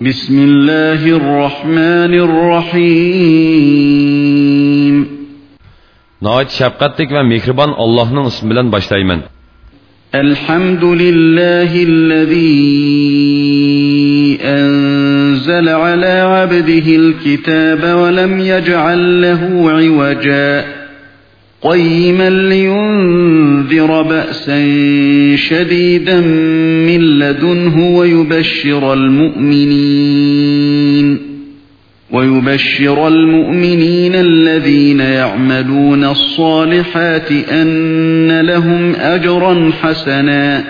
بسم الله الرحمن الرحيم Nəhayət şəfqətlik və mehriban Allah'ın ismi bilan başlayman. الحمد لله الذي أنزل على عبده الكتاب ولم يجعل له عوجا قيما لينذر بأسا شديدا من لدنه ويبشر المؤمنين ويبشر المؤمنين الذين يعملون الصالحات أن لهم أجرا حسنا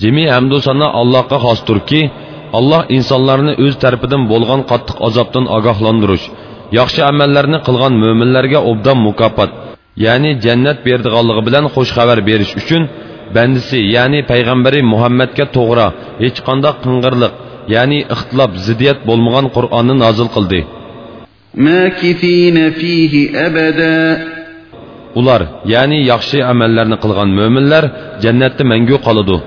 جميع أمدو سنة الله قخص تركي الله إنسانلارını öz tərpidin قطق qatlıq azabdan agahlandırış. Yaxshi amallarni qilgan mo'minlarga obdan mukofot, ya'ni jannat berdiganligi bilan xush xabar berish uchun bandisi, ya'ni payg'ambari Muhammadga to'g'ri, hech qanday qing'irlik, ya'ni ixtilof, ziddiyat bo'lmagan Qur'onni nozil qildi. Ular, ya'ni yaxshi amallarni qilgan mo'minlar jannatda mangu qoladi.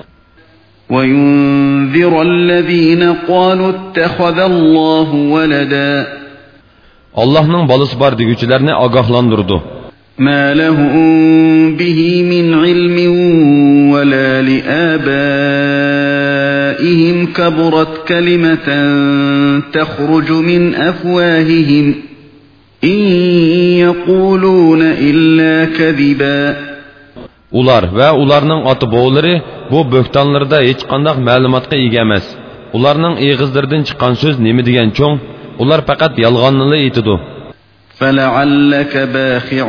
وينذر الذين قالوا اتخذ الله ولدا Allohning bolasi bor deguvchilarni ogohlantirdi. ما لهم به من علم ولا لآبائهم كبرت كلمة تخرج من أفواههم إن يقولون إلا كذبا Ular va ularning ota-bobolari bu bo'xtonlarda hech qanday ma'lumotga ega emas. Ularning eg'izlaridan chiqqan so'z nima degan cho'ng? Ular faqat yolg'onni aytidi. فلعلك باخع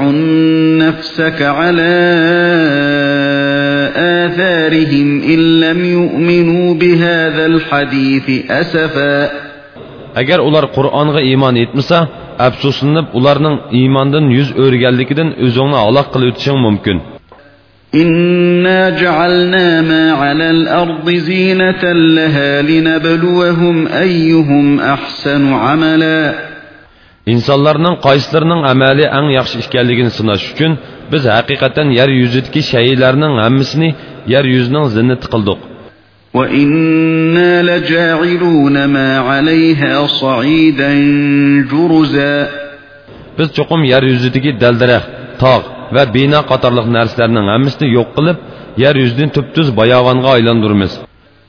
نفسك على آثارهم إن لم يؤمنوا بهذا الحديث أسفا Agar ular Qur'onga iymon etmasa, afsuslanib ularning iymondan yuz o'rganligidan o'zingni aloq qilib o'tishing mumkin. إنا جعلنا ما على الأرض زينة لها لنبلوهم أيهم أحسن عملا insonlarning qaysilarining amali eng yaxshi ekanligini sinash uchun biz haqiqatan yer yuzidagi shaylarning hammasini yer yuzining zinnati qildik وإنا لجاعلون ما عليها صعيدا جرزا biz cho'qim yer yuzidagi daldaraxt tog' va bino qatorliq narsalarning hammasini yo'q qilib yer yuzidan tubtuz bayovonga aylantiramiz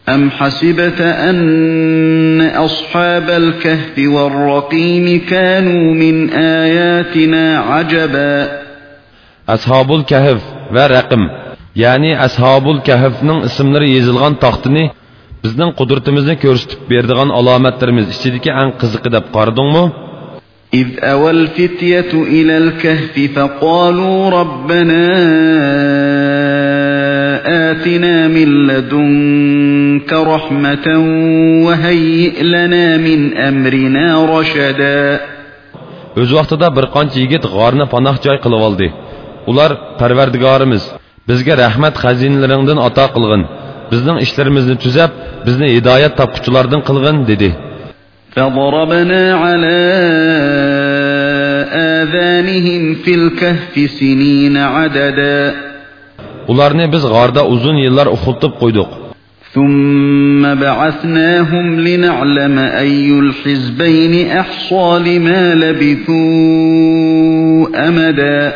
أم حسبت أن أصحاب الكهف والرقيم كانوا من آياتنا عجبا kahf va raqim ya'ni ashabul kahfning ismlari yozilgan taxtini bizning qudratimizni ko'rsatib berdigan alomatlarimiz ichidagi eng qiziqi deb qaradingmi إذ أوى الفتية إلى الكهف فقالوا ربنا آتنا من لدنك رحمة وهيئ لنا من أمرنا رشدا o'z vaqtida bir qancha yigit g'orni panoh joy qilib oldi ular parvardigorimiz bizga rahmat xazinalaringdan ato qilg'in bizning ishlarimizni tuzab bizni hidoyat topquchilardan qilg'in dedi فضربنا على آذانهم في الكهف سنين عددا ularni biz g'orda uzun yillar uxultib qo'ydik ثم بعثناهم لنعلم أي الحزبين أحصى لما لبثوا أمدا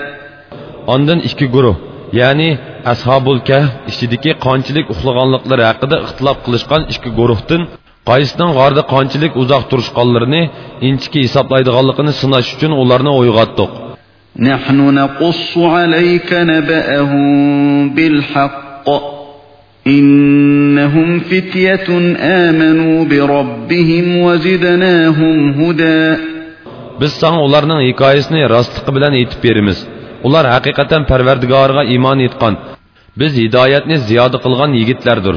Ondan ikki guruh, ya'ni Ashabul Kahf ichidagi qanchalik uxlaganliklari haqida ixtilof qilishgan ikki guruhdan qaysining g'orda qanchalik uzoq turishganlarini inchiki hisoblaydiganligini sinash uchun ularni uyg'otdik. نحن نقص عليك نبأهم بالحق إنهم فتية آمنوا بربهم وزدناهم هدى Biz sana ularning hikoyasini rostligi bilan aytib beramiz. Ular haqiqatan Parvardigoriga iymon etgan. Biz hidoyatni ziyoda qilgan yigitlardir.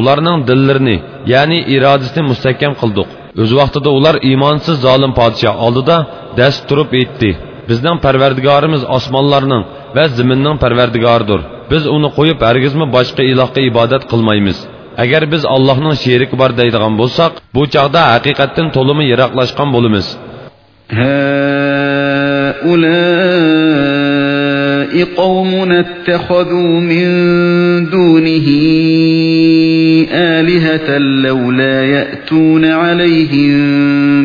Ularning dillarini ya'ni irodasini mustahkam qildik o'z vaqtida ular iymonsiz zolim podshoh oldida dast turib aytdi bizning parvardigorimiz osmonlarning va ziminning parvardigoridir biz uni qo'yib hargizmi boshqa ilohga ibodat qilmaymiz agar biz allohning sheriki bor deydigan bo'lsak bu chog'da haqiqatdan to'limi yiroqlashgan bo'lamiz قوم اتخذوا من دونه آلهة لولا يأتون عليهم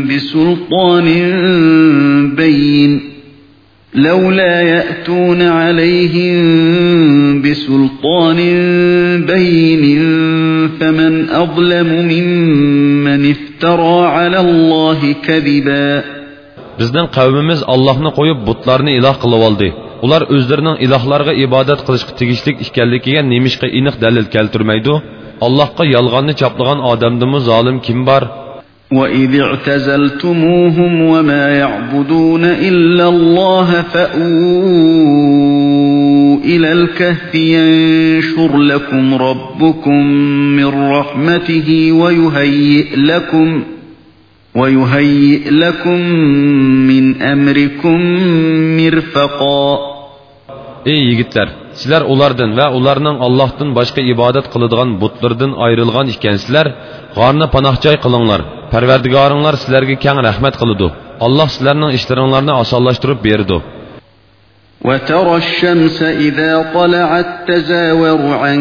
بسلطان بين لولا يأتون عليهم بسلطان بين فمن أظلم ممن افترى على الله كذبا Bizden kavmimiz Allah'ını koyup butlarını ilah kılıvaldı. ular o'zlarining ilohlarga ibodat qilishga tegishli ekanligiga nemishqa aniq dalil keltirmaydi allohga yolg'onni choplagan odamdimi zolim kim bor وإذ اعتزلتموهم وما يعبدون إلا الله فأووا إلى الكهف ينشر لكم ربكم من رحمته ويهيئ لكم ويهيئ لكم من أمركم مرفقا ey yigitlar sizlar ulardan va ularning allohdan boshqa ibodat qiladigan butlardan ayrilgan ekansizlar g'orni panohjoy qilinglar parvardigoringlar sizlarga kang rahmat qiladi alloh sizlarning ishlaringlarni osonlashtirib berdi وترى الشمس إذا طلعت تزاور عن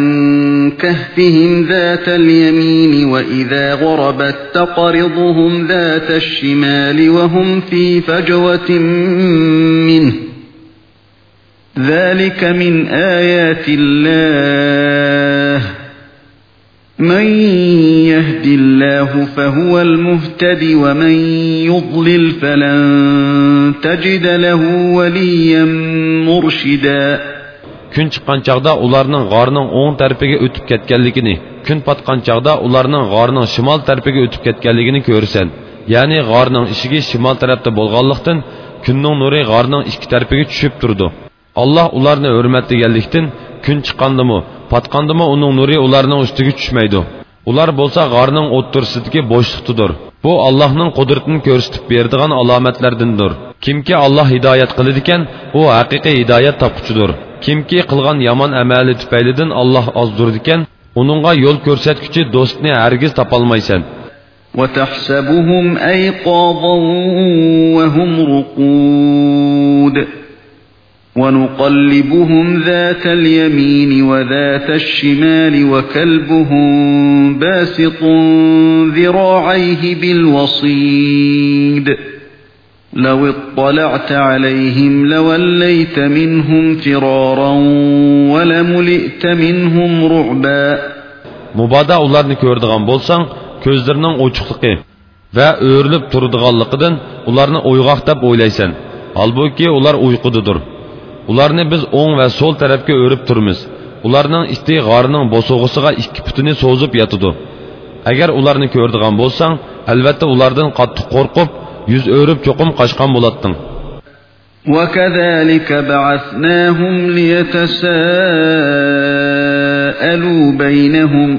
كهفهم ذات اليمين وإذا غربت تقرضهم ذات الشمال وهم في فجوة ذلك من آيات الله من يهد الله فهو المهتد ومن يضلل فلن تجد له وليا مرشدا kun chiqqan chog'da ularning g'orning o'ng tarafiga o'tib ketganligini kun potgan chog'da ularning g'orning shimol tarafiga o'tib ketganligini ko'rsan ya'ni g'orning eshigi shimol tarafda bo'lganlikdan kunning nuri g'orning ikki tarafiga tushib turdi alloh ularni hurmatlaganlikdan kun chiqqandimi patqandimi uning nuri ularning ustiga tushmaydi ular bo'lsa g'orning o'ttirsidagi bo'shliqdidir bu allohning qudratini ko'rsatib beradigan alomatlardindir kimki alloh hidoyat qiladi ekan u haqiqiy hidoyat topquchidir kimki qilgan yomon amali tufaylidan alloh ozdirdi ekan uningga yo'l ko'rsatguchi do'stni hargiz topolmaysan وتحسبهم أيقاظا وهم رقود ونقلبهم ذات اليمين وذات الشمال وكلبهم باسط ذراعيه بالوصيد لو اطلعت عليهم لوليت منهم فرارا ولملئت منهم رعبا mubodo ularni ko'rdigan bo'lsang ko'zlarining ochiqligi va o'rilib turadiganligidan ularni uyg'oq deb o'ylaysan holbuki ular uyqudadir ularni biz o'ng va so'l tarafga o'rib turmiz ularning isti g'orining bo'sug'isiga ikki putini so'zib yotidi agar ularni ko'rdigan bo'lsang albatta ulardan qattiq qo'rqib yuz o'rib cho'qim qochgan bo'latding وكذلك بعثناهم ليتساءلوا بينهم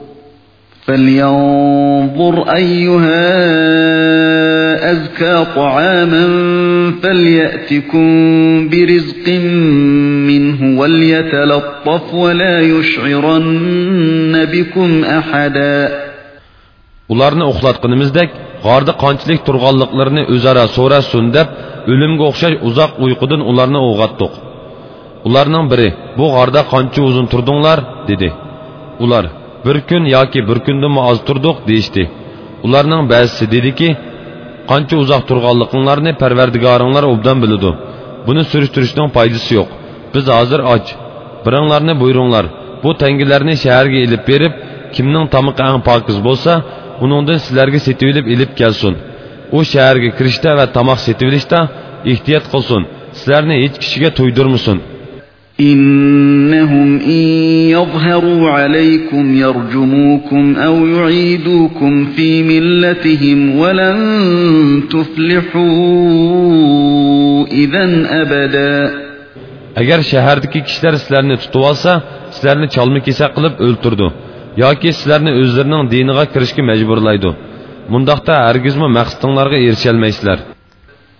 فلينظر أيها أزكى طعاما فليأتكم برزق منه وليتلطف ولا يشعرن بكم أحدا ularni uxlatqinimizdek g'orda qanchalik turganliklarini o'zaro so'rasin deb o'limga o'xshash uzoq uyqudan ularni uyg'otdik ularning biri bu g'orda qancha uzun turdinglar dedi ular bir kun yoki bir kundan oz turdik deyishdi ularning ba'zisi dediki qancha uzoq turganliklaringlarni parvardigoringlar obdan biladi. Buni surishtirishning foydasi yo'q. Biz hozir och. Biringlarni buyuringlar. Bu tangilarni shaharga ilib berib kimning tomiqi ang pokiz bo'lsa uningdan sizlarga setib ilib kelsin. U shaharga kirishda va tomoq setib ilishda ehtiyot qilsin. Sizlarni hech kishiga to'ydirmasin إنهم إن يظهروا عليكم يرجموكم أو يعيدوكم في ملتهم ولن تفلحوا إذا أبدا agar shahardagi kishilar sizlarni tutib olsa sizlarni chalma kesak qilib o'ltirdi yoki sizlarni o'zlarining diniga kirishga majburlaydi mundoqda hargizmi maqsadinglarga erisholmaysizlar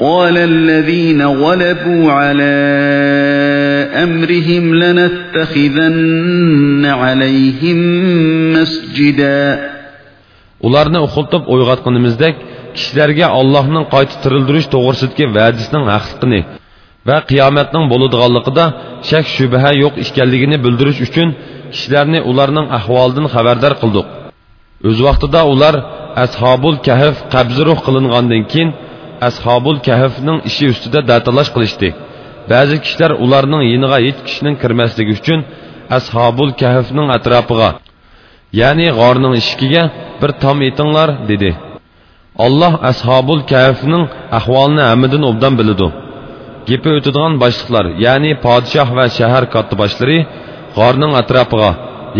قال الذين غلبوا على أمرهم لنتخذن عليهم مسجدا ularni uxultib uyg'otganimizdek kishilarga allohning qayta tirildirish to'g'risidagi va'dasining haqligini va qiyomatning bo'ladiganligida shak shubha yo'q ekanligini bildirish uchun kishilarni ularning ahvolidan xabardor qildik o'z vaqtida ular ashobul kahf qabzi ruh qilingandan keyin ashobul kahfning ishi ustida datalash qilishdi ba'zi kishilar ularning yiniga hech kishining kirmasligi uchun ashobul kahfning atrofiga ya'ni g'orning ishikiga bir tom etinglar dedi. Alloh ashobul kahfning ahvolini hammadan obdan biladi gepi o'tadigan boshliqlar ya'ni podshoh va shahar kotiboshlari g'orning atrofiga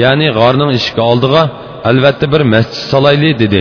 ya'ni g'orning eshigi oldiga albatta bir masjid solayli dedi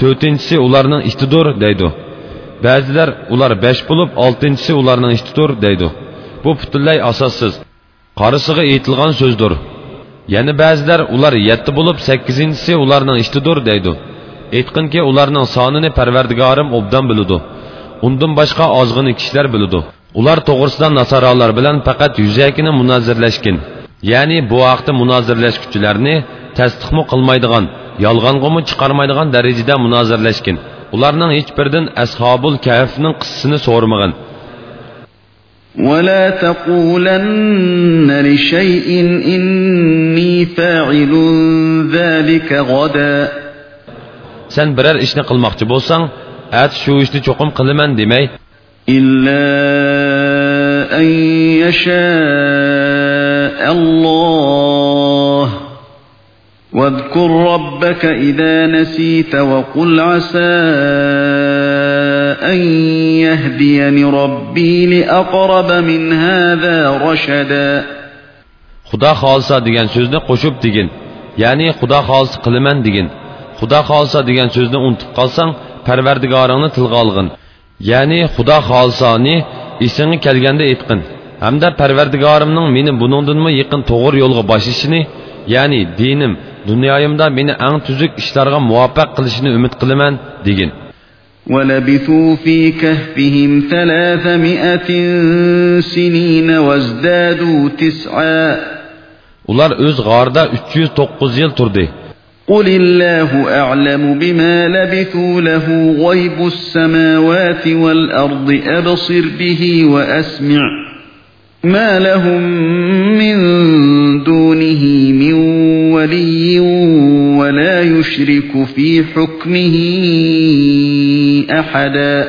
to'rtinchisi ularning ishtidur deydi. Ba'zilar ular besh bo'lib oltinchisi ularning ishtidir deydi. Bu butunlay asossiz. Qorisiga aytilgan so'zdir. Yana ba'zilar ular yetti bo'lib sakkizinchisi ularning ishtidir deydi. Aytqinki ularning sonini parvardigorim obdan biladi. Undan boshqa ozg'ini kishilar biladi. Ular to'g'risida nasoralar bilan faqat yuzakini munozirlashgin. Ya'ni bu haqda munozirlashguchilarni tasdiqmi qilmaydigan yolg'ong'imi chiqarmaydigan darajada munozirlashgin ularning hech biridan ashobul kahfning qissasini so'ramagan ولا تقولن لشيء إني فاعل ذلك غدا Sen birər işni qılmaqçı bolsan, ət şu işni çoxum qılıman demey. İlla en yasha Allah واذكر ربك إذا نسيت وقل عسى أن يهديني ربي لأقرب من هذا رشدا Xudo xolsa degan so'zni qo'shib degin. Ya'ni Xudo xolis qilaman degin. Xudo xolsa degan so'zni unutib qolsang, Parvardigoringni tilga olgin. Ya'ni Xudo xolsoni esingga kelganda aytqin. Hamda Parvardigorimning meni buningdanmi yaqin to'g'ri yo'lga boshishini, ya'ni dinim dunyoyimda meni eng tuzuk ishlarga muvaffaq qilishini umid qilaman degin. ولبثوا في كهفهم ثلاثمائة سنين وازدادوا تسعا. Ular o'z g'orida 309 yil turdi. قل الله أعلم بما لبثوا له غيب السماوات والأرض أبصر به وأسمع. ما لهم من دونه من ولي ولا يشرك في حكمه أحدا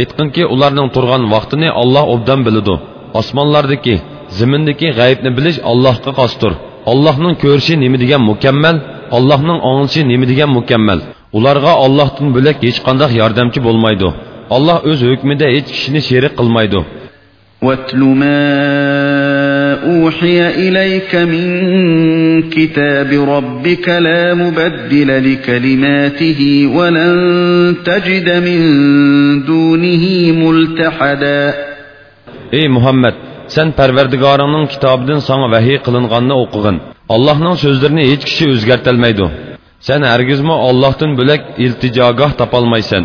aytqinki ularning turgan vaqtini olloh obdan biladi osmonlardagi zimindagi g'aybni bilish allohga xosdir allohning ko'rishi nima degan mukammal allohning ong'ishi nima degan mukammal ularga ollohdan bo'lak hech qanday yordamchi bo'lmaydi olloh o'z hukmida hech kishini sherik qilmaydi واتل ما أوحي إليك من كتاب ربك لا مبدل لكلماته ولن تجد من دونه ملتحدا ey muhammad sen parvardigoringning kitobidan sanga vahiy qilinganini o'qig'in allohning so'zlarini hech kishi o'zgartolmaydi sen hargizmi ollohdan bo'lak iltijogoh topolmaysan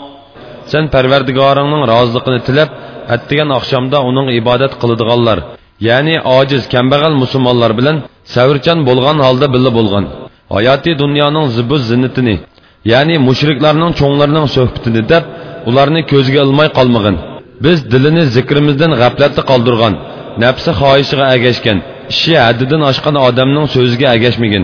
sen parvardigoringning roziligini tilab attigan oqshomda uning ibodat qiladiganlar ya'ni ojiz kambag'al musulmonlar bilan savrchan bo'lgan holda birga bo'lgan. Hayotiy dunyoning zibu zinnatini ya'ni mushriklarning cho'nglarining suhbatini deb ularni ko'zga ilmay qolmag'in. Biz dilini zikrimizdan g'aflatda qoldirgan nafsi xohishiga agashgan ishi haddidan oshgan odamning so'ziga agashmagin.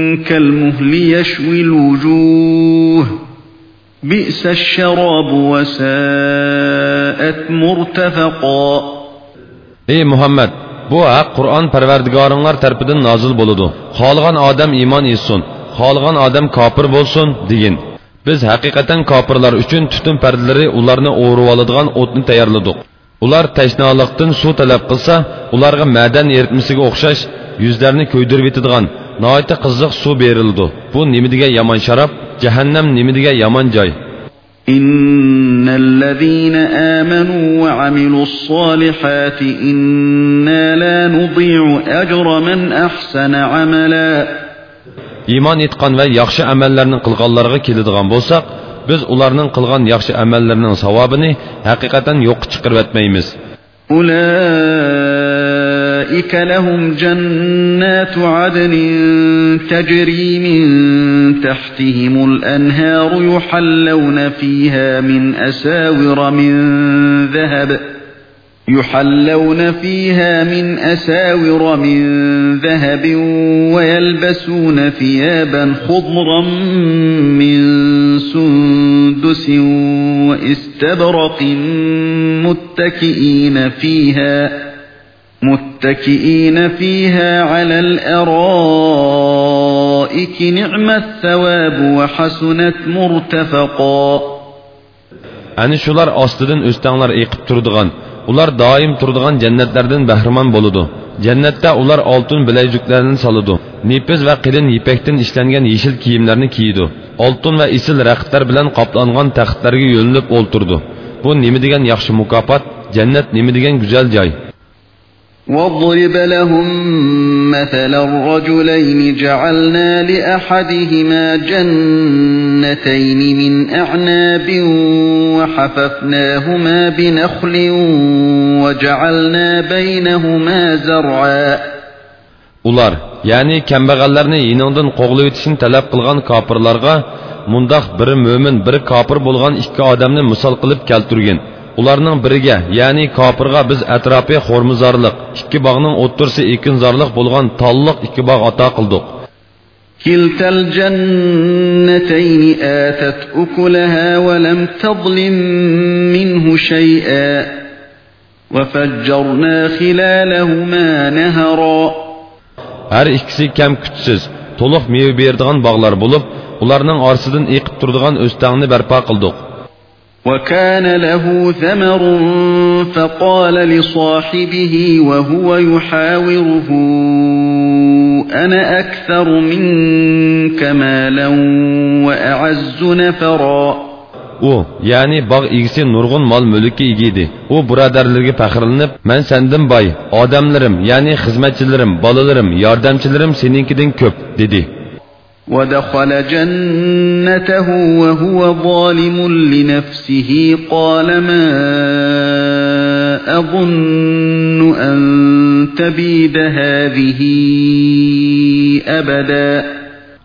كالمهل يشوي الوجوه بئس الشراب وساءت مرتفقا Ey Muhammed, bu haq Qur'on parvardigoringlar tarafidan nozil bo'ladi. Xolgan odam iymon etsin, xolgan odam kofir bo'lsin degin. Biz haqiqatan kofirlar uchun tutun pardalari ularni o'rib oladigan o'tni tayyorladik. Ular tashnolikdan suv talab qilsa, ularga madan eritmasiga o'xshash yuzlarini ko'ydirib yetadigan noita qiziq suv berildi bu nima degan yomon sharob jahannam nima degan yomon joy إن الذين آمنوا وعملوا الصالحات إنا لا نضيع أجر من أحسن عملا iymon etgan va yaxshi amallarni qilganlarga keladigan bo'lsak biz ularning qilgan yaxshi amallarining savobini haqiqatan yo'q chiqarib o'tmaymiz أولئك لهم جنات عدن تجري من تحتهم الأنهار يحلون فيها من أساور من ذهب يحلون فيها من أساور من ذهب ويلبسون ثيابا خضرا من سندس واستبرق متكئين فيها. متكئين فيها على الأرائك نعم الثواب وحسنت مرتفقا Ani shular ostidan o'stanglar eqib turadigan, ular doim turadigan jannatlardan bahramon bo'ladi. Jannatda ular oltin bilaguzuklarni soladi. Nepiz va qilin yipakdan ishlangan yeshil kiyimlarni kiydi. Oltin va isil raqtlar bilan qoplangan taxtlarga yo'linib o'ltirdi. Bu nima degan yaxshi mukofot, jannat nima degan go'zal joy. واضرب لهم مثل الرجلين جعلنا لأحدهما جنتين من أعناب وحففناهما بنخل وجعلنا بينهما زرعا Ular, ya'ni kambag'allarni yiningdan qo'g'lab o'tishni talab qilgan kofirlarga mundoq biri mo'min, biri kofir bo'lgan ikki odamni misol qilib keltirgan. Ularning biriga ya'ni kofirga biz atrofi xo'rmizorliq ikki bog'ning o'ttirsi ekinzorliq bo'lgan tolliq ikki bog' ato qildik كلتا الجنتين آتت أكلها ولم تظلم منه شيئا وفجرنا خلالهما نهرا Her ikisi kam kutsiz, to'liq meva beradigan bog'lar bo'lib, ularning orasidan eqib turadigan o'stangni barpo qildik. وكان له ثمر فقال لصاحبه وهو يحاوره أنا أكثر منك مالا وأعز نفرا. أو یعنی باغ ایگسی نورغون مال ملکی ایگیدی أو برادرلرگی فخرلنب من سندم بای آدملرم یعنی خزمتچلرم بالالرم یاردمچلرم سنینکیدن کپ دیدی ودخل جنته وهو ظالم لنفسه قال ما أظن أن تبيد هذه أبداً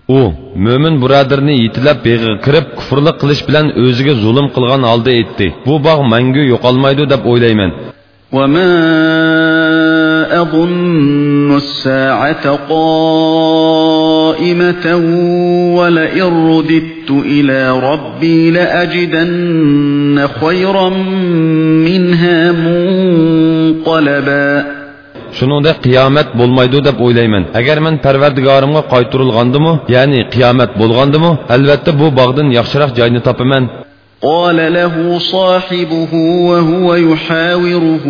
u mo'min birodarni yetilab beg'i kirib kufrlik qilish bilan o'ziga zulm qilgan holda aytdi bu bog' mangu yo'qolmaydi deb o'ylayman وما أظن الساعة قائمة ولئن رددت إلى ربي لأجدن خيرا منها منقلبا shuningdek qiyomat bo'lmaydi deb o'ylayman agar men parvardigorimga qaytarilgandimi ya'ni qiyomat bo'lgandimi albatta bu bog'dan yaxshiroq joyni topaman قال له صاحبه وهو يحاوره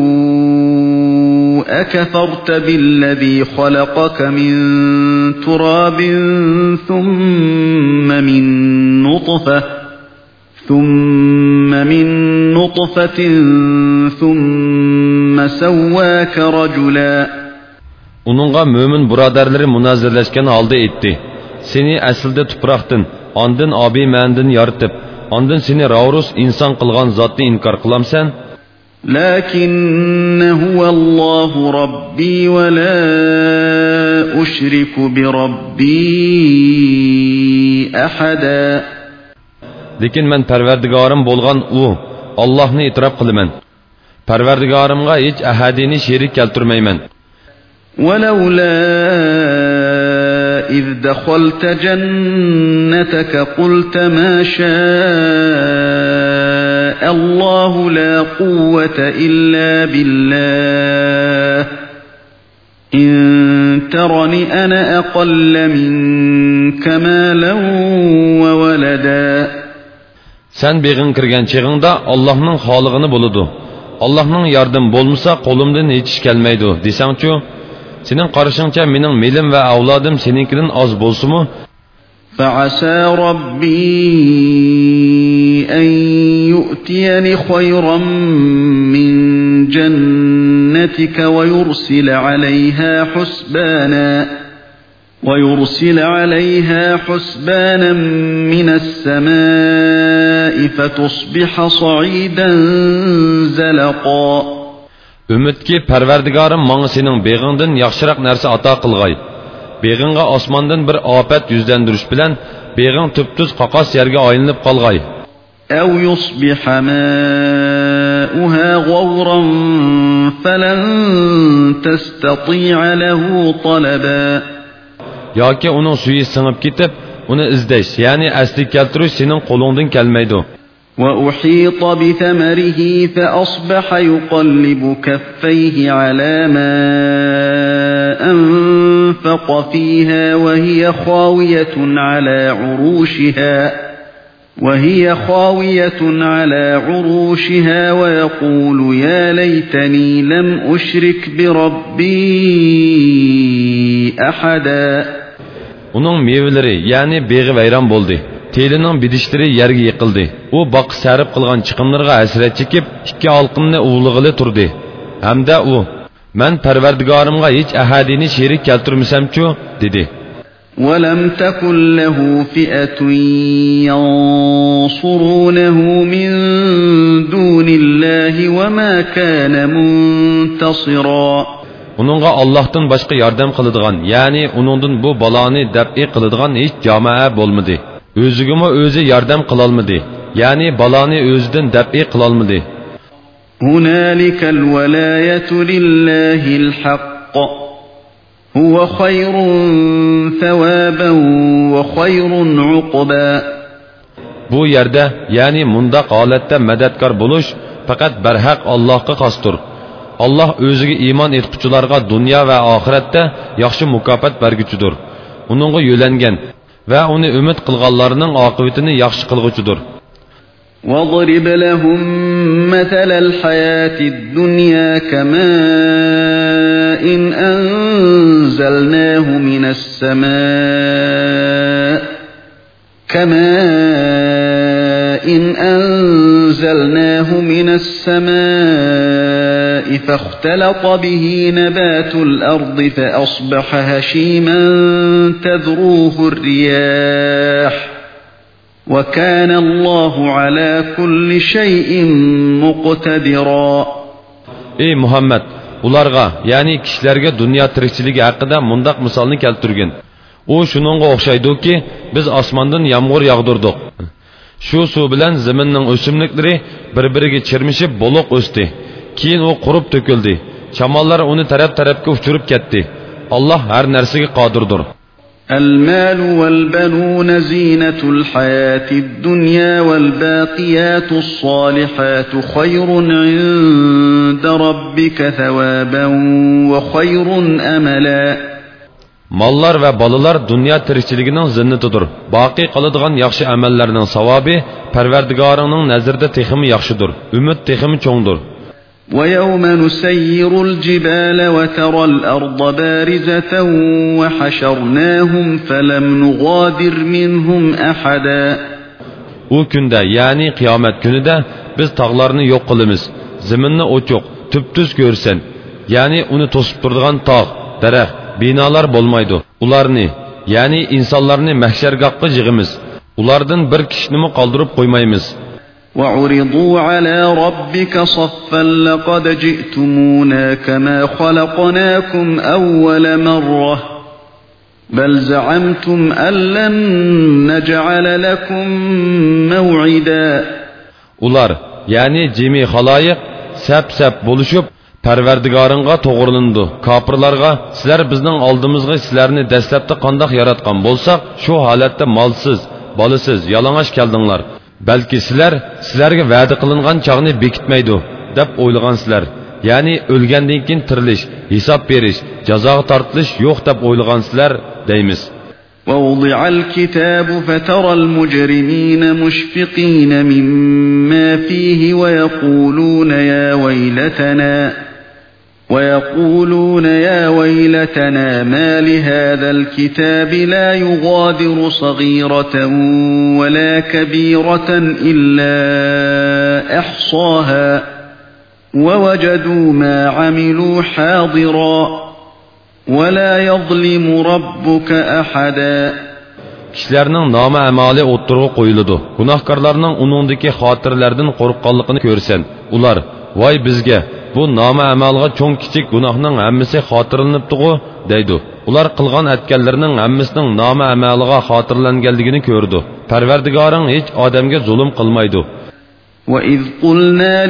أكفرت بالذي خلقك من تراب ثم من نطفة ثم من نطفة ثم سواك رجلا Uningga mo'min birodarlari munozirlashgan holda aytdi: Seni aslida tuproqdan, ondan obi mandan yoritib, ondan seni ravrus inson qilgan zotni inkor qilamsan? لكن هو الله ربي ولا أشرك بربي أحدا. لكن من پروردگارم بولغان أو الله نی اطراب قلمن پروردگارم غا ایچ احادینی شیری کلترمی من ولولا إذ دخلت جنتك قلت ما شاء الله لا قوة إلا بالله إن ترني أنا أقل منك مالا وولدا Sen beg'in kirgan chig'ingda Allohning xolig'ini bo'ladi. Allohning yordam bo'lmasa qo'limdan hech ish kelmaydi desangchu, sening qarashingcha mening melim va avlodim seninkidan oz bo'lsa-mu, فعسى ربي أن يؤتيني خيرا من جنتك ويرسل عليها حسبانا ويرسل عليها حسبانا من السماء فتصبح صعيدا زلقا Ümitki Parvardigorim menga sening beg'ingdan yaxshiroq narsa ato qilg'ay. Beg'ingga osmondan bir ofat yuzlandirish bilan beg'ing tubtuz qoqos yerga aylanib qolg'ay. أو يصبح ماؤها غورا فلن تستطيع له طلبا yoki uning suyi singib ketib uni izlash ya'ni asli keltirish sening qo'lingdan kelmaydi وأحيط بثمره فأصبح يقلب كفيه على ما أنفق فيها وهي خاوية على عروشها وهي خاوية على عروشها ويقول يا ليتني لم أشرك بربي أحدا uning mevalari ya'ni beg'i vayron bo'ldi telining bidishlari yerga yiqildi u boq sarf qilgan chiqimlarga hasrat chekib ikki olqinni uvlig'ili turdi hamda u man parvardigorimga hech ahadini sherik keltirmasamchu dedi ولم تكن له فئة ينصرونه من دون الله وما كان منتصرا uningga ollohdan boshqa yordam qiladigan ya'ni uningdan bu baloni dabi qiladigan hech jamoa bo'lmadi o'zigimi o'zi yordam qilolmadi ya'ni baloni o'zidan dabi qilolmadi هنالك الولاية لله الحق هو خير ثوابا وخير عقبا bu yerda ya'ni mundoq holatda madadkor bo'lish faqat barhaq allohga xosdir alloh o'ziga iymon etquchilarga dunyo va oxiratda yaxshi mukofot berguchidir uningga yo'langan va uni umid qilganlarning oqibatini yaxshi qilg'uchidir واضرب لهم مثل الحياة الدنيا كماء إن أنزلناه من السماء كماء أنزلناه من السماء فاختلط به نبات الأرض فأصبح هشيما تذروه الرياح وكان الله على كل شيء مقتدرا ey muhammad ularga ya'ni kishilarga dunyo tirikchiligi haqida mundoq misolni keltirgin u shuningga o'xshaydiki biz osmondan yomg'ir yog'dirdik shu suv bilan zaminning o'simliklari bir biriga chirmishib bo'liq o'sdi keyin u qurib to'kildi shamollar uni taraf tarafga uchirib ketdi alloh har narsaga qodirdir المال والبنون زينة الحياة الدنيا والباقيات الصالحات خير عند ربك ثوابا وخير أملا Mallar va bolalar dunyo tirikchiligining zinnatidir. Boqiy qiladigan yaxshi amallarning savobi Parvardigoringning nazarida teximi yaxshidir. Umid teximi cho'ngdir. ويوم نسير الجبال وترى الأرض بارزة وحشرناهم فلم نغادر منهم أحدا u kunda ya'ni qiyomat kunida biz tog'larni yo'q qilamiz zaminni o'choq tubtuz ko'rsan ya'ni uni to'sib turadigan tog' daraxt binolar bo'lmaydi ularni ya'ni insonlarni mahshargohga yig'imiz ulardan bir kishinimi qoldirib qo'ymaymiz وعرضوا على ربك صفا لقد جئتمونا كما خلقناكم أول مرة بل زعمتم أن لن نجعل لكم موعدا ular ya'ni jimi xaloyiq sap sap bo'lishib parvardigoringga to'g'rilindi kofirlarga sizlar bizning oldimizga sizlarni dastlabda qandoq yaratgan bo'lsak shu holatda molsiz bolasiz yalang'och keldinglar balki sizlar sizlarga va'da qilingan chog'ni bekitmaydi deb o'ylagansizlar ya'ni o'lgandan keyin tirilish hisob berish jazoga tortilish yo'q deb o'ylagansizlar deymiz ووضع الكتاب فترى المجرمين مشفقين مما فيه ويقولون يا ويلتنا ويقولون يا ويلتنا ما لهذا الكتاب لا يغادر صغيرة ولا كبيرة إلا أحصاها ووجدوا ما عملوا حاضرا ولا يظلم ربك أحدا kishilarning nomi amali o'ttirg'a qo'yiladi gunohkorlarning uningdagi xotirlardan qo'rqqanligini ko'rsan ular voy bizga bu nomi amalga cho'ng kichik gunohning hammasi xotirlanibdig'u deydi ular qilgan atganlarining hammasining nomi amaliga xotirlanganligini ko'rdi parvardigoring hech odamga zulm qilmaydi وإذ قلنا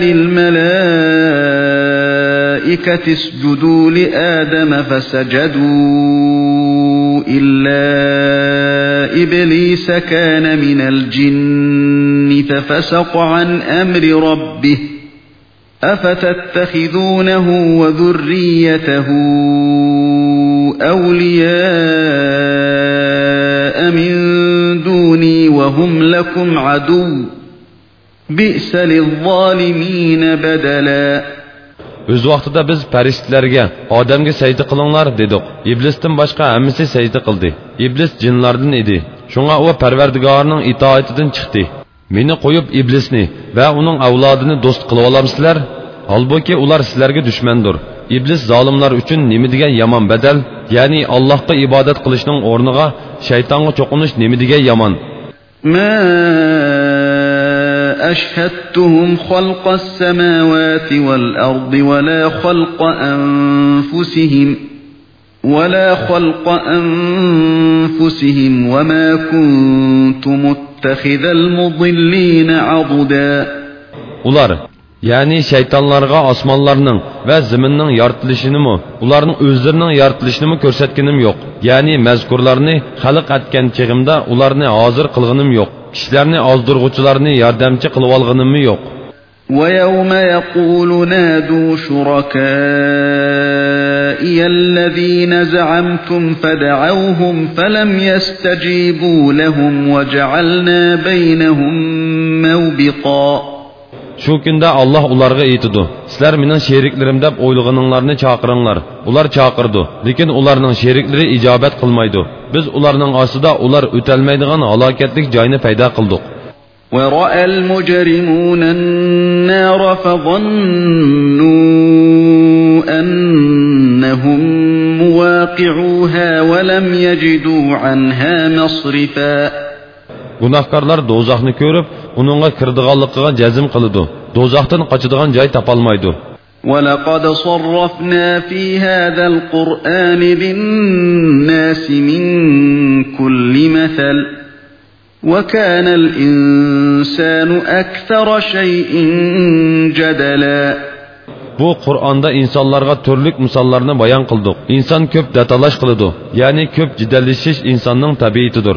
للملائكة اسجدوا لآدم فسجدوا إلا إبليس كان من الجن ففسق عن أمر ربه أفتتخذونه وذريته أولياء من دوني وهم لكم عدو بئس للظالمين بدلا o'z vaqtida biz farishtalarga odamga sajda qilinglar dedik iblisdan boshqa hammasi sajda qildi iblis jinlardan edi shunga u parvardigorning itoatidan chiqdi meni qo'yib iblisni va uning avlodini do'st qilib olamsizlar holbuki ular sizlarga dushmandir iblis zolimlar uchun nima degan yomon badal ya'ni allohga ibodat qilishning o'rniga shaytonga cho'qinish nima degan yomon ما أشهدتهم خلق السماوات والأرض ولا خلق أنفسهم ولا خلق أنفسهم وما كنت متخذ المضلين عضدا ular ya'ni shaytonlarga osmonlarning va zaminning yoritilishinimi ularning o'zlarining yoritilishinimi ko'rsatganim yo'q ya'ni mazkurlarni xalq etgan chig'imda ularni hozir qilganim yo'q kishilarni ozdirg'uvchilarni yordamchi qilib olganimmi yo'q ويوم يقول نادوا شركائي الذين زعمتم فدعوهم فلم يستجيبوا لهم وجعلنا بينهم موبقا shu kunda alloh ularga aytidi sizlar mening sheriklarim deb o'ylaganinglarni chaqiringlar ular chaqirdi lekin ularning sheriklari ijobat qilmaydi biz ularning ostida ular o'tolmaydigan halokatlik joyni paydo qildik ورأى المجرمون النار فظنوا أنهم مواقعوها ولم يجدوا عنها مصرفا gunohkorlar do'zaxni ko'rib uningga kirdiganligiga jazm qiladi do'zaxdan qochadigan joy topolmaydi ولقد صرفنا في هذا القرآن للناس من كل مثل وكان الإنسان أكثر شيء جدلا bu qur'onda insonlarga turlik misollarni bayon qildik inson ko'p datalash qiladi ya'ni ko'p jidallashish insonning tabiatidir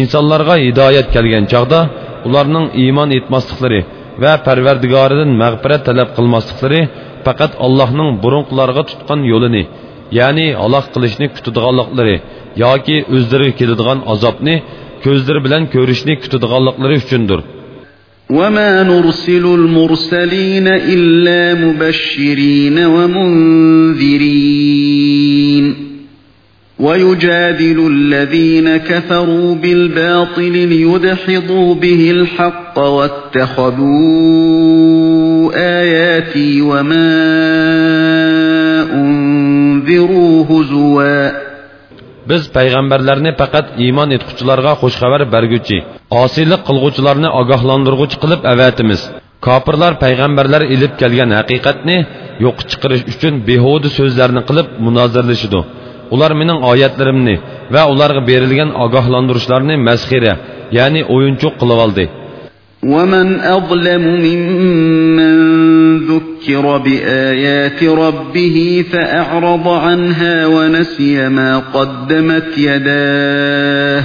insonlarga hidoyat kelgan chog'da ularning iymon etmasliklari va parvardigoridan mag'firat talab qilmasliklari faqat allohning burunqilarga tutgan yo'lini ya'ni aloq qilishni kutadiganliklari yoki o'zlariga keladigan azobni ko'zlari bilan ko'rishni kutadiganliklari uchundir وما نرسل المرسلين إلا مبشرين ومنذرين ويجادل الذين كفروا بالباطل ليدحضوا به الحق واتخذوا آياتي وما أنذروا هزواً biz payg'ambarlarni faqat iymon etquchilarga xushxabar berguchi osiylik qilg'uvchilarni ogohlantirg'uchi qilib avatimiz kofirlar payg'ambarlar ilib kelgan haqiqatni yo'q chiqarish uchun behuda so'zlarni qilib munozirlashidi ular mening oyatlarimni va ularga berilgan ogohlantirishlarni masxira ya'ni o'yinchoq qilib oldi ومن أظلم ممن ذكر بآيات ربه فأعرض عنها ونسي ما قدمت يداه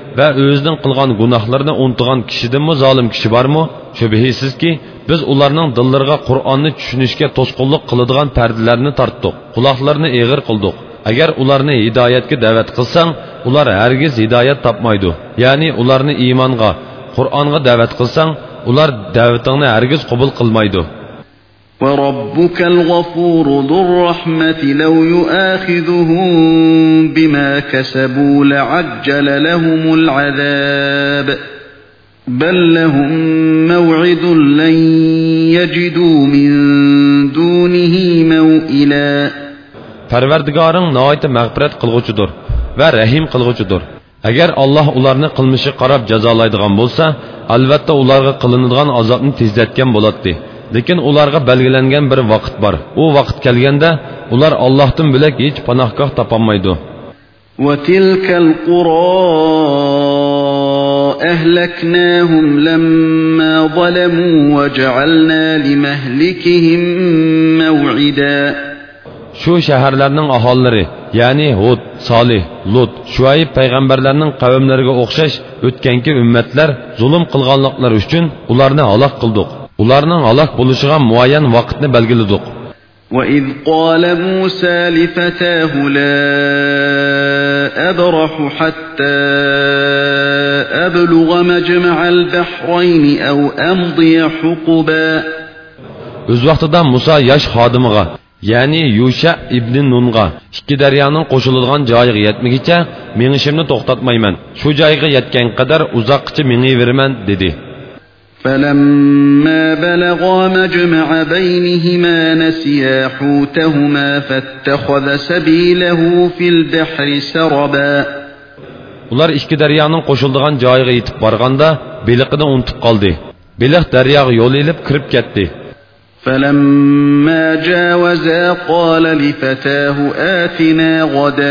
va o'zining qilgan gunohlarini unutgan kishidanmi zolim kishi bormi? Shubhisizki biz ularning dillariga qur'onni tushunishga to'sqinlik qiladigan pardalarni tortdik quloqlarini eg'ir qildik. Agar ularni hidoyatga da'vat qilsang ular hargiz hidoyat topmaydi. Ya'ni ularni iymonga qur'onga da'vat qilsang ular da'vatingni hargiz qabul qilmaydi. وربك الغفور ذو الرحمة لو يؤاخذهم بما كسبوا لعجل لهم العذاب بل لهم موعد لن يجدوا من دونه موئلا. فروردگارن نهایت مغفرت قلغوچودور و رحیم قلغوچودور اگر الله اولارنی قلمشی قراب جزالایدگان بولسا البته اولارغا قلندگان عذابنی تیزدتگن بولاددی lekin ularga belgilangan bir vaqt bor u vaqt kelganda ular ollohdan bilak hech panohgoh topolmaydi وتلك القرى أهلكناهم لما ظلموا وجعلنا لمهلكهم موعدا shu shaharlarning aholilari ya'ni hud solih lut shuayb payg'ambarlarning qavmlariga o'xshash o'tganki ummatlar zulm qilganliklari uchun ularni halok qildik ularning halok bo'lishiga muayyan vaqtni belgiladik وإذ قال موسى لفتاه لا أبرح حتى أبلغ مجمع البحرين أو أمضي حقبا o'z vaqtida muso yosh xodimiga ya'ni yusha ibn nunga ikki daryoning qo'shiladigan joyiga yetmagicha mengishimni to'xtatmayman shu joyga yetgan qadar uzoqqacha mengayveraman dedi فلما بلغا مجمع بينهما نسيا حوتهما فاتخذ سبيله في البحر سربا ular ikki daryoning qo'shiladigan joyiga yetib borganda beliqini unutib qoldi beliq daryoga yo'l ilib kirib ketdi فلما جاوزا قال لفتاه آتنا غداءنا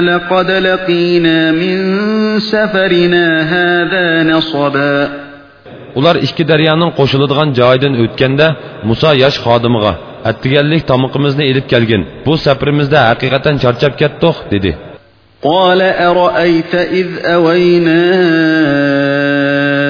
لقد لقينا من سفرنا هذا نصبا ular ikki daryoning qo'shiladigan joyidan o'tganda muso yosh xodimiga attiganlik tomoqimizni ilib kelgin bu safarimizda haqiqatan charchab ketdiq dedi قال أرأيت إذ أوينا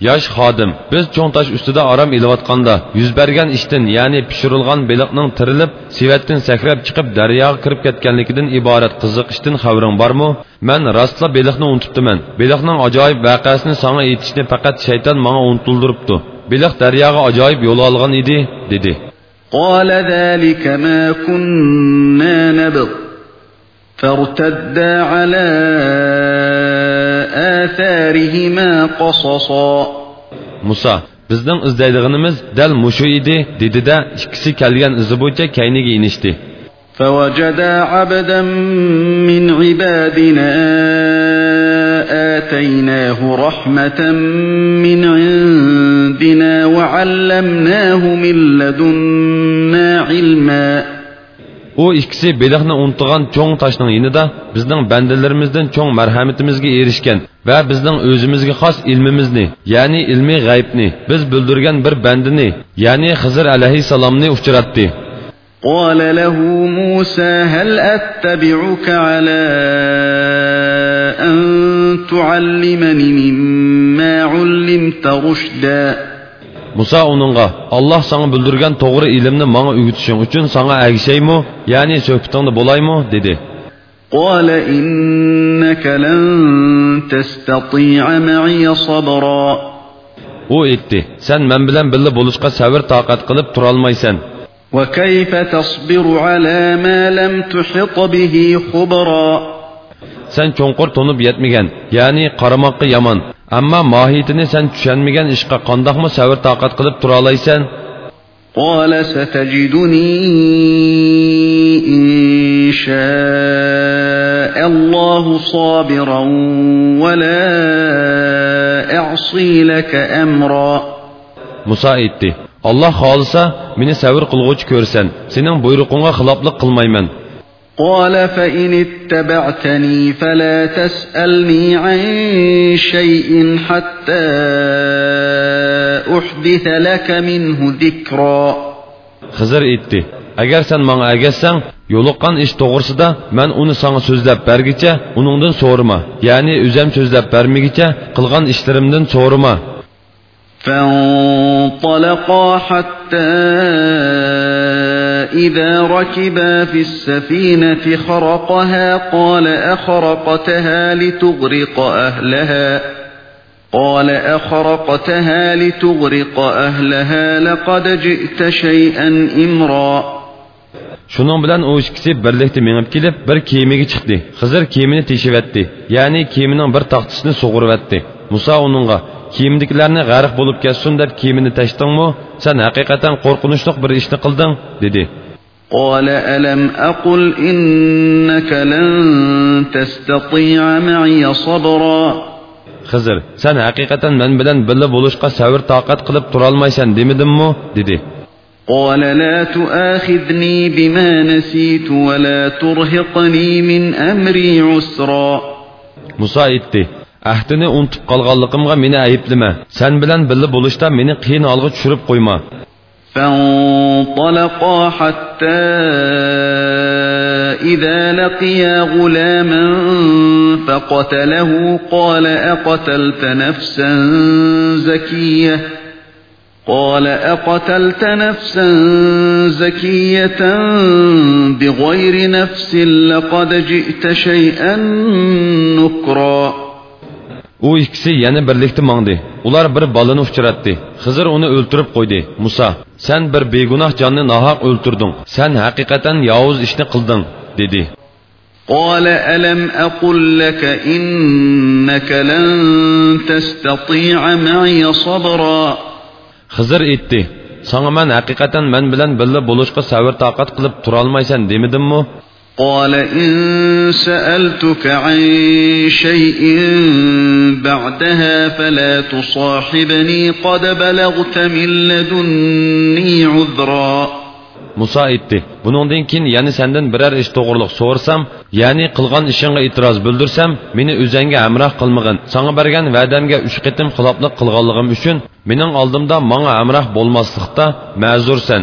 Yosh xodim biz cho'ng tosh ustida orom ilayotganda yuz bergan ishdan ya'ni pishirilgan beliqning tirilib sevatdan sakrab chiqib daryoga kirib ketganligidan iborat qiziqishdan xabaring bormi man rostla beliqni unutibdiman beliqning ajoyib voqeasini sanga aytishni faqat shayton manga unutildiribdi beliq daryoga ajoyib yo'l olgan edi dedi قال ذلك ما كنا نبغ فارتدا على آثارهما قصصا muso bizning izlaydiganimiz dal mushu edi dedida ikkisi kelgan izi bo'yicha kayniga inishdi فوجدا عبدا من عبادنا آتيناه رحمة من عندنا وعلمناه من لدنا علما u ikkisi beliqni unutgan cho'ng toshning yinida bizning bandalarimizdan cho'ng marhamatimizga erishgan va bizning o'zimizga xos ilmimizni ya'ni ilmiy g'aybni biz bildirgan bir bandini ya'ni xizr alayhissalomni uchratdi قال له موسى هل أتبعك على أن تعلمني مما علمت رشدا muso uningga olloh sanga bildirgan to'g'ri ilmni manga o'gitishing uchun sanga agishaymi ya'ni so'hbatingda bo'laymi dedi قال إنك لن تستطيع معي صبرا u aytdi sen men bilan birga bo'lishga savr toqat qilib turolmaysan وكيف تصبر على ما لم تحط به خبرا sen cho'nqur to'nib yetmagan ya'ni qaramoqqa yomon ammo mohiyatini sen tushunmagan ishqa qandoqmi savr toqat qilib turolaysan قال ستجدني إن شاء الله صابرا ولا أعصي لك أمرا muso aytdi alloh xohlasa meni savr qilg'uvchi ko'rsan sening buyruqingga xiloflik qilmayman قال فإن اتبعتني فلا تسألني عن شيء حتى أحدث لك منه ذكرا xizr aytdi agar sen manga agassang yo'liqqan ish to'g'risida man uni sanga so'zlab bergicha uningdan so'rama ya'ni o'zam so'zlab bermagicha qilgan ishlarimdan so'rama فانطلقا حتى إذا ركبا في السفينة خرقها قال أخرقتها لتغرق أهلها قال أخرقتها لتغرق أهلها لقد جئت شيئا إمرا shuning bilan u ikkisi birlikda mengib kelib bir kemaga chiqdi xizr kemani teshivatdi ya'ni kemaning bir taxtasini sug'urivatdi muso uningga kiyimdikilarni g'arq bo'lib ketsin deb kiyimini tashdingmi sen haqiqatan qo'rqinchli bir ishni qilding dedi قال ألم أقل إنك لن تستطيع معي صبرا xizr sen haqiqatan men bilan birga bo'lishga savr toqat qilib turolmaysan demidimmi dedi قال لا تؤاخذني بما نسيت ولا ترهقني من أمري عسرا aytdi ahdini unutib qolganligimga meni ayblama sen bilan birga bo'lishda meni qiyin holga tushirib qo'yma فانطلقا حتى إذا لقيا غلاما فقتله قال أقتلت نفسا زكية قال أقتلت نفسا زكية بغير نفس لقد جئت شيئا نكرا u ikkisi yana birlikda mangdi ular bir bolani uchratdi xizr uni o'ltirib qo'ydi muso sen bir begunoh jonni nohaq o'ltirding sen haqiqatan yovuz ishni qilding dedi قال ألم أقل لك إنك لن تستطيع معي صبرا xizr aytdi sanga man haqiqatan man bilan birga bo'lishga savr toqat qilib turolmaysan demidimmi قال إن سألتك عن شيء بعدها فلا تصاحبني قد بلغت من لدني عذرا Musa aytdi. Buningdan keyin yana sendan biror ish to'g'riliq so'rsam, ya'ni qilgan ishingga e'tiroz bildirsam, meni o'zingga amroh qilmag'in. Sanga bergan va'damga 3 qitim xiloflik qilganligim uchun mening oldimda menga amroh bo'lmaslikda ma'zursan.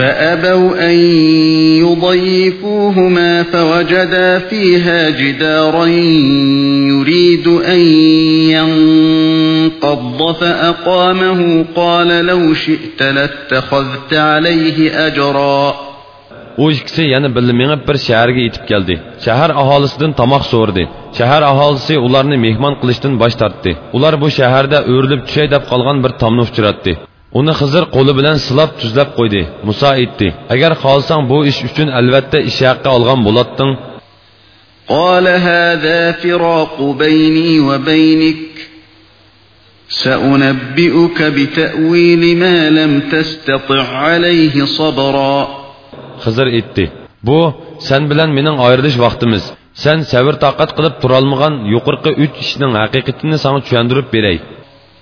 فأبوا أن يضيفوهما فوجدا فيها جدارا يريد أن ينقض فأقامه قال لو شئت لاتخذت عليه أجرا u ikkisi yana birga mengib bir shaharga yetib keldi shahar aholisidan tomoq so'rdi shahar aholisi ularni mehmon qilishdan bosh tortdi ular bu shaharda o'rilib tushay deb qolgan bir tomni uchratdi uni xizr qo'li bilan silab tuzlab qo'ydi muso aytdi agar xohlasang bu ish uchun albatta ish haqqi olgan bo'latding قال هذا فراق بيني وبينك سأنبئك بتأويل ما لم تستطع عليه صبرا xizr aytdi bu sen bilan mening ayrilish vaqtimiz sen savr toqat qilib turolmagan yuqorqi uch ishning haqiqatini sana tushuntirib beray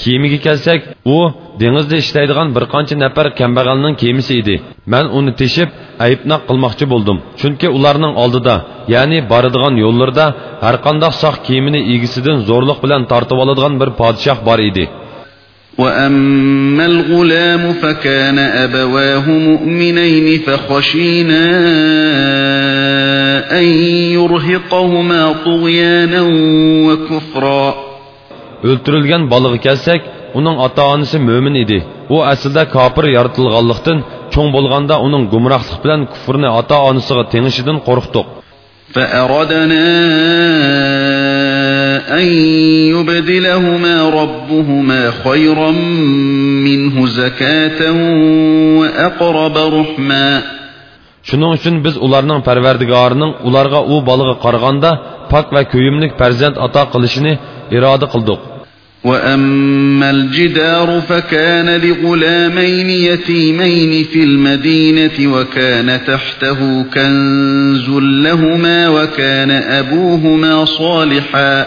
kiyimiga kelsak u dengizda ishlaydigan bir qancha nafar kambag'alning kemisi edi man uni teshib aybnoq qilmoqchi bo'ldim chunki ularning oldida ya'ni boradigan yo'llarda har qandoq sog' kiyimini egisidan zo'rliq bilan tortib oladigan bir podshoh bor edi وأما الغلام فكان أبواه مؤمنين فخشينا أن يرهقهما طغيانا وكفرا فأردنا أن يبدلهما ربهما خيرا منه زكاة وأقرب رحما shuning uchun biz ularning parvardigorining ularga u bolaga qaraganda pok va ko'yimlik farzand ato qilishini iroda qildik وأما الجدار فكان لغلامين يتيمين في المدينة وكان تحته كنز لهما وكان أبوهما صالحا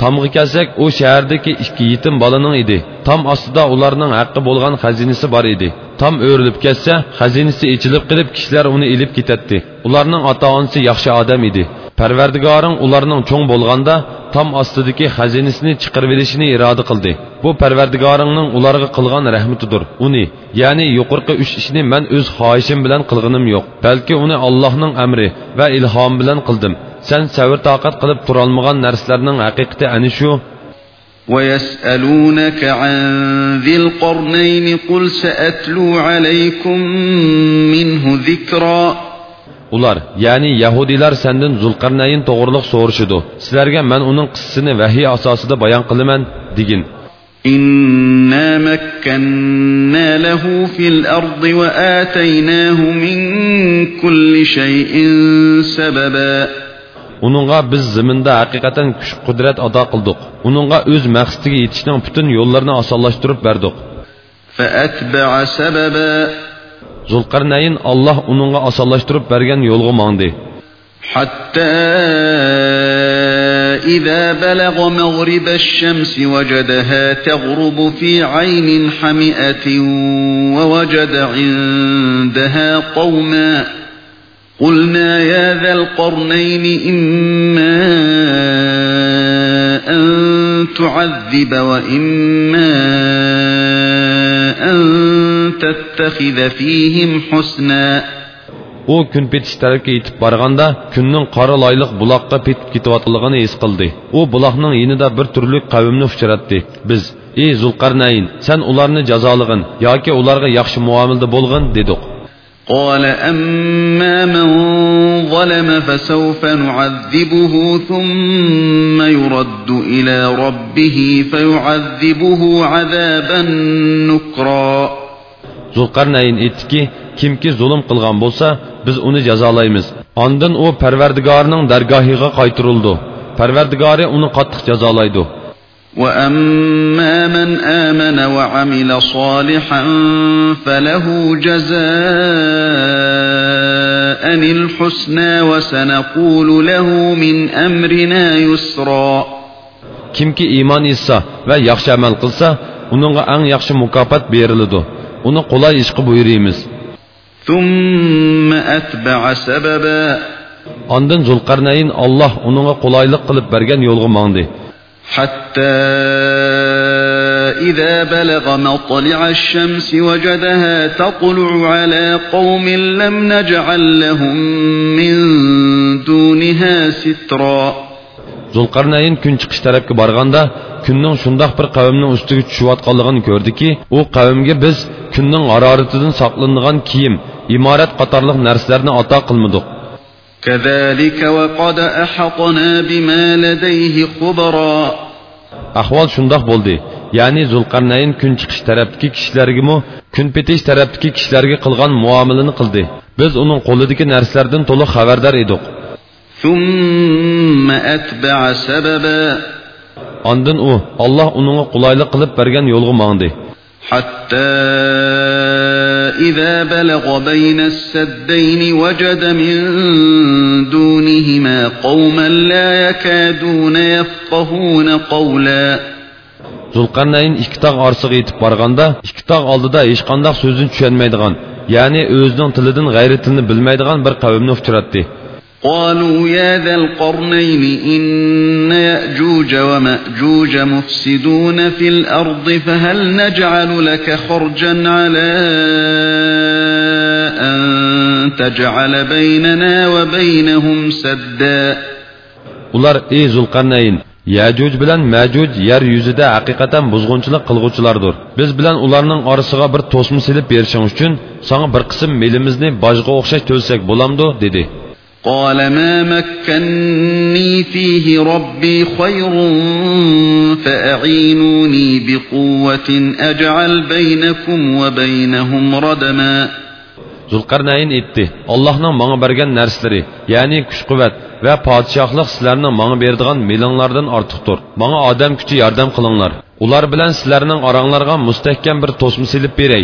Tomga kelsak u shahardagi ikki yetim bolaning edi tom ostida ularning haqqi bo'lgan xazinasi bor edi tom o'rilib ketsa xazinasi ichilib qilib kishilar uni ilib ketadi ularning ota onasi yaxshi odam edi parvardigoring ularning cho'ng bo'lganda tom ostidagi xazinasini chiqarib olishini iroda bu parvardigoringning ularga qilgan rahmatidir uni ya'ni yuqorqi uch ishni man o'z xohishim bilan qilganim yo'q balki uni allohning amri va ilhom bilan qildim sen savr toqat qilib turolmagan narsalarning haqiqati ana shu ويسألونك عن ذي القرنين قل سأتلو عليكم منه ذكرا ular ya'ni yahudiylar sandan zulqarnayn to'g'riliq so'rashidi sizlarga man uning qissasini vahiy asosida bayon qilaman degin إنا مكنا له في الأرض وآتيناه من كل شيء سببا uningga biz ziminda haqiqatan kuch qudrat ado qildik uningga o'z maqsadiga yetishning butun yo'llarini osonlashtirib berdik zulqarnayn alloh uningga osonlashtirib bergan yo'lga mangdi حتى إذا بلغ مغرب الشمس وجدها تغرب في عين حمئة ووجد عندها قوما قلنا يا ذا القرنين إما أن تعذب وإما أن تتخذ فيهم حسنا u kun petish tarafga yetib borganda kunning qora loyliq buloqqa petib ketayotganligini his qildi u buloqning yinida bir turli qavmni uchratdi biz ey zulqarnayn san ularni jazolig'in yoki ularga yaxshi muomilda bo'lg'in dedik قال أما من ظلم فسوف نعذبه ثم يرد إلى ربه فيعذبه عذابا نكرا zulqarnayn aytdiki kimki zulm qilgan bo'lsa biz uni jazolaymiz ondin u parvardigorining dargohiga qaytirildi parvardigori uni qattiq jazolaydi وأما من آمن وعمل صالحا فله جزاء الحسنى وسنقول له من أمرنا يسرا kimki iymon etsa va yaxshi amal qilsa uningga eng yaxshi mukofot beriladi uni qulay ishqi buyuramiz ثم أتبع سببا ondin zulqarnayn olloh uningga qulaylik qilib bergan yo'lga mangdi حتى إذا بلغ مطلع الشمس وجدها تطلع على قوم لم نجعل لهم من دونها سترا zulqarnayn kun chiqish tarafga borganda kunning shundoq bir qavmning ustiga tushayotganligini ko'rdiki u qavmga biz kunning haroratidan saqlanadigan kiyim imorat qatorliq narsalarni ato qilmadik كذلك وقد أحطنا بما لديه خبرا ahvol shundoq bo'ldi ya'ni zulqarnayn kun chiqish tarafdagi kishilargami kun petish tarafdagi kishilarga qilgan muomalani qildi biz uning qo'lidagi narsalardan to'liq xabardor edik ثم أتبع سببا ondin u olloh uningga qulaylik qilib bergan yo'lga mangdi حتى إذا بلغ بين السدين وجد من دونهما قوما لا يكادون يفقهون قولا zulqarnayn ikki tog' orasiga yetib borganda ikki tog' oldida hech qandoq so'zini tushunmaydigan ya'ni o'zining tilidan g'ayri tilni bilmaydigan bir qavmni uchratdi قالوا يا ذا القرنين إن يأجوج ومأجوج مفسدون في الأرض فهل نجعل لك خرجا على أن تجعل بيننا وبينهم سدا ular ey zulqarnayn yajuj bilan majuj yer yuzida haqiqatan buzg'unchilik qilg'uvchilardir biz bilan ularning orasiga bir to'sma silib berishing uchun sana bir qism melimizni bojga o'xshash to'lsak bo'lamdi dedi قال ما مكني فيه ربي خير فأعينوني بقوة أجعل بينكم وبينهم ردما zulqarnayn aytdi allohning manga bergan narsalari ya'ni kuch quvvat va podshohlik sizlarning manga beradigan melinglardan ortiqdir manga odam kuchi yordam qilinglar ular bilan sizlarning oranglarga mustahkam bir to'sma silib beray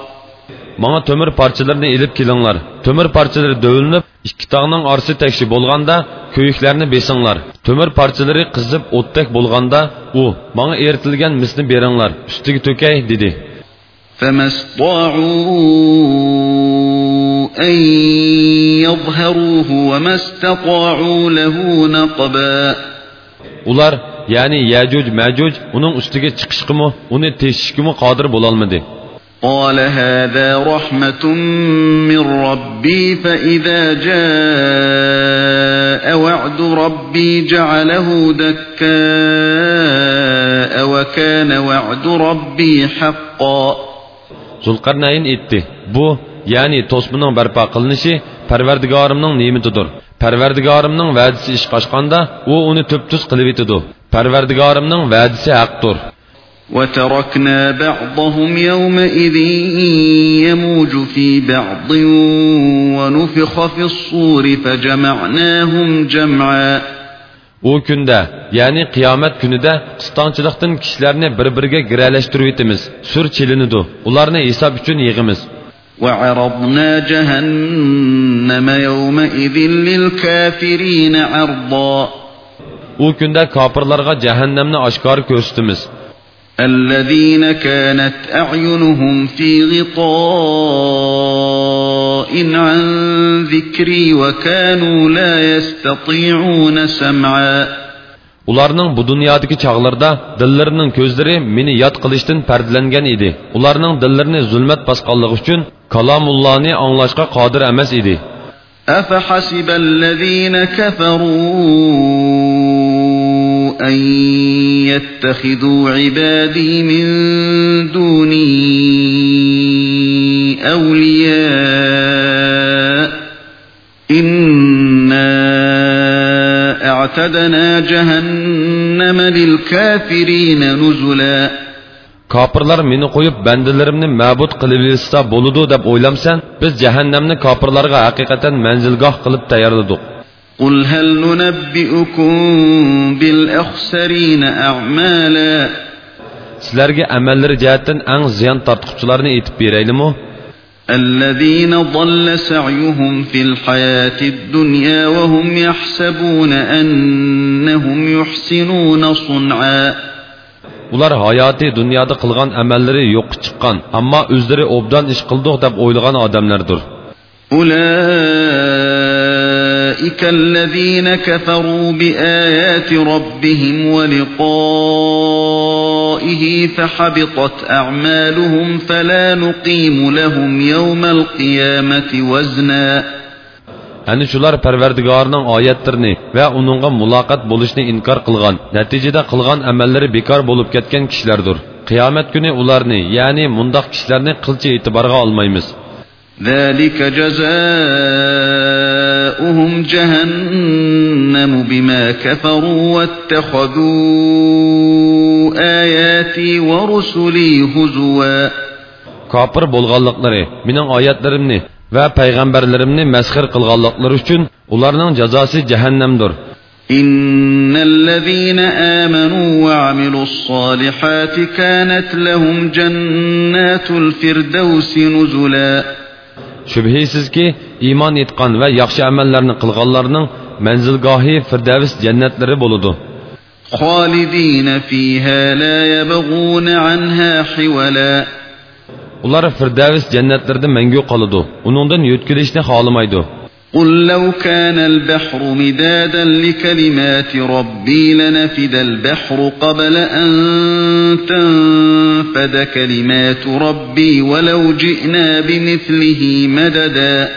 Manga tömür parçalarını elip kelinglar. Tömür parçaları dövülüp, ikki tog'ning orasi tekshi bo'lganda, kuyiklarni besinglar. Tömür parchalari qizib o'tdak bo'lganda, u manga eritilgan misni beringlar, ustiga to'kay dedi. أن يظهروه وما استطاعوا له نقبا Ular, ya'ni Yajuj Majuj uning ustiga chiqishqimi, uni teshishkimi qodir bo'lolmadi. قال هذا رحمة من ربي فإذا جاء وعد ربي جعله دكاء وكان وعد ربي حقا Zulqarnayn aytdi: "Bu, ya'ni to'smining barpo qilinishi Parvardigorimning ne'matidir. parvardigorimning va'dasi ish qochganda u uni tubtuz qilib yetidi parvardigorimning va'dasi haqdir وتركنا بعضهم يومئذ يموج في بعض ونفخ في الصور فجمعناهم جمعا u kunda ya'ni qiyomat kunida qistonchilikdan kishilarni bir biriga giralashtirib etamiz sur chilinidi ularni hisob uchun yig'imiz وعرضنا جهنم يومئذ للكافرين عرضا u kunda kofirlarga jahannamni oshkor ko'rsatamiz الذين كانت أعينهم في غطاء عن ذكري وكانوا لا يستطيعون سمعا ularning bu dunyodagi chog'larida dillarining ko'zlari meni yod qilishdan pardlangan edi ularning dillarini zulmat bosganligi uchun kalomullohni anglashga qodir emas edi أفحسب الذين كفروا أن يتخذوا عبادي من دوني أولياء إنا أعتدنا جهنم للكافرين نزلا kofirlar meni qo'yib bandalarimni ma'bud qilib yursa bo'ludi deb o'ylamsan biz jahannamni kofirlarga haqiqatan manzilgoh qilib tayyorladik قل هل ننبئكم بالأخسرين أعمالا sizlarga amallari jihatdan eng ziyon tortquchilarni aytib beraylimu الذين ضل سعيهم في الحياة الدنيا وهم يحسبون أنهم يحسنون صنعا ular hayoti dunyoda qilgan amallari yo'qqa chiqqan ammo o'zlari obdan ish qildik deb o'ylagan odamlardir أولئك الذين كفروا بآيات ربهم ولقائه فحبطت أعمالهم فلا نقيم لهم يوم القيامة وزنا Ani shular Parvardigorning oyatlarini va uningga muloqot bo'lishni inkor qilgan, natijada qilgan amallari bekor bo'lib ketgan kishilardir. Qiyomat kuni ularni, ya'ni mundoq kishilarni qilcha e'tiborga olmaymiz. ذلك جزاؤهم جهنم بما كفروا واتخذوا آياتي ورسلي هزوا Kofir bo'lganliklari, mening oyatlarimni va payg'ambarlarimni masxir qilganliklari uchun ularning jazosi jahannamdir. إن الذين آمنوا وعملوا الصالحات كانت لهم جنات الفردوس نزلا Shubhisizki, iymon etgan va yaxshi amallarni qilganlarning manzilgohi Firdavs jannatlari حولا Ular Firdavs jannatlarida mangu qoladi. Uningdan yo'tkilishni xohlamaydi. قل لو كان البحر مدادا لكلمات ربي لنفد البحر قبل أن تنفد كلمات ربي ولو جئنا بمثله مددا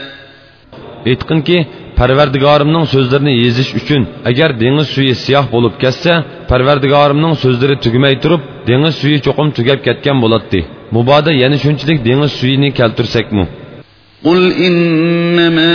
Aytqinki, Parvardigorimning so'zlarini yezish uchun agar dengiz suvi siyoh bo'lib ketsa, Parvardigorimning so'zlari tugmay turib, dengiz suvi cho'qim tugab ketgan bo'ladi. Muboda yana shunchalik dengiz suyini keltirsakmi? قل إنما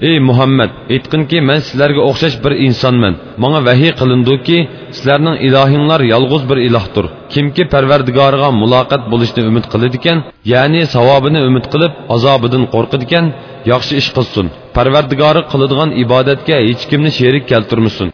Ey muhammad aytqinki man sizlarga o'xshash bir insonman manga vahiy qilindiki sizlarning ilohinglar yolg'iz bir ilohdir kimki parvardigoriga muloqot bo'lishni umid qiladigan ya'ni savobini umid qilib azobidan qo'rqadigan yaxshi ish qilsin parvardigori qiladigan ibodatga hech kimni sherik keltirmasin